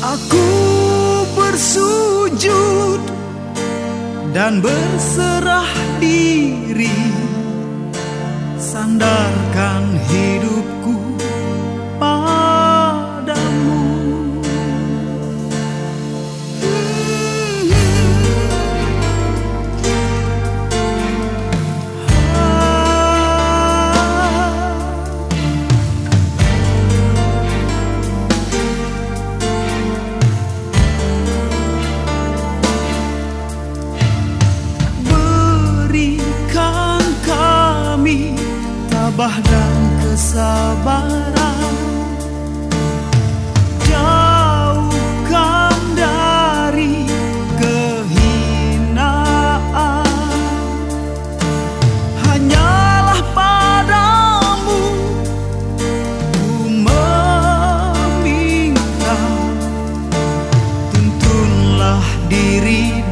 Aku bersujud dan berserah diri. Sandarkan hidupku. tabah dan kesabaran. Jauhkan dari kehinaan. Hanyalah padamu ku meminta. Tuntunlah diri